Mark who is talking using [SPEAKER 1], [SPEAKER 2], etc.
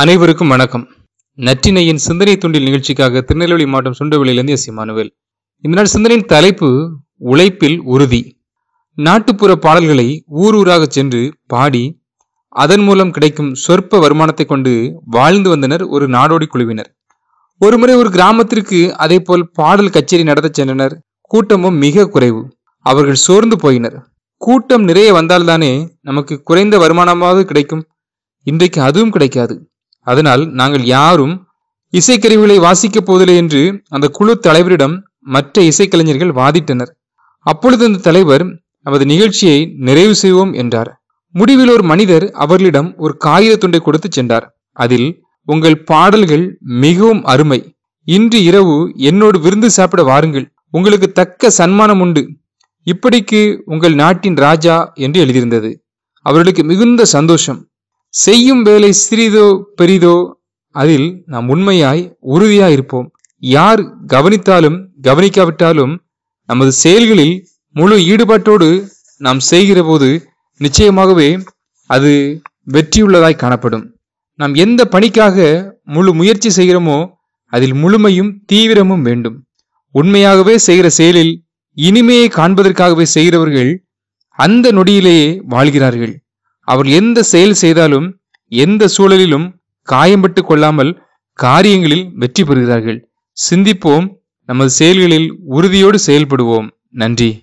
[SPEAKER 1] அனைவருக்கும் வணக்கம். நற்றினையின் சிந்தனை துண்டில் நிகழ்ச்சிக்காக திருநெல்வேலி மாவட்டம் சுண்டவெளியிலிருந்து எஸ். இமானுவேல் இந்த நாள் சிந்தனையின் தலைப்பு உழைப்பில் உறுதி. நாட்டுப்புற பாடல்களை ஊர் ஊராக சென்று பாடி அதன் மூலம் கிடைக்கும் சொற்ப வருமானத்தை கொண்டு வாழ்ந்து வந்தனர் ஒரு நாடோடி குழுவினர். ஒருமுறை ஒரு கிராமத்திற்கு அதே போல் பாடல் கச்சேரி நடத்த சென்றனர். கூட்டமும் மிக குறைவு. அவர்கள் சோர்ந்து போயினர். கூட்டம் நிறைய வந்தால்தானே நமக்கு குறைந்த வருமானமாவது கிடைக்கும். இன்றைக்கு அதுவும் கிடைக்காது. அதனால் நாங்கள் யாரும் இசைக்கருவிகளை வாசிக்கப் போவதில்லை என்று அந்த குழு தலைவரிடம் மற்ற இசைக்கலைஞர்கள் வாதிட்டனர். அப்பொழுது அந்த தலைவர் நமது நிகழ்ச்சியை நிறைவு செய்வோம் என்றார். முடிவில் ஒரு மனிதர் அவர்களிடம் ஒரு காகித துண்டை கொடுத்து சென்றார். அதில் உங்கள் பாடல்கள் மிகவும் அருமை. இன்று இரவு என்னோடு விருந்து சாப்பிட வாருங்கள். உங்களுக்கு தக்க சன்மானம் உண்டு. இப்படிக்கு உங்கள் நாட்டின் ராஜா என்று எழுதியிருந்தது. அவர்களுக்கு மிகுந்த சந்தோஷம். செய்யும் வேலை சிறிதோ பெரிதோ அதில் நாம் உண்மையாய் உறுதியாய் இருப்போம் யார் கவனித்தாலும் கவனிக்காவிட்டாலும் நமது செயல்களில் முழு ஈடுபாட்டோடு நாம் செய்கிற போது நிச்சயமாகவே அது வெற்றியுள்ளதாய் காணப்படும். நாம் எந்த பணிக்காக முழு முயற்சி செய்கிறோமோ அதில் முழுமையும் தீவிரமும் வேண்டும். உண்மையாகவே செய்கிற செயலில் இனிமையை காண்பதற்காகவே செய்கிறவர்கள் அந்த நொடியிலேயே வாழ்கிறார்கள். அவர் எந்த செயல் செய்தாலும் எந்த சூழலிலும் காயம்பட்டு கொள்ளாமல் காரியங்களில் வெற்றி பெறுகிறார்கள். சிந்திப்போம் நமது செயல்களில் உறுதியோடு செயல்படுவோம். நன்றி.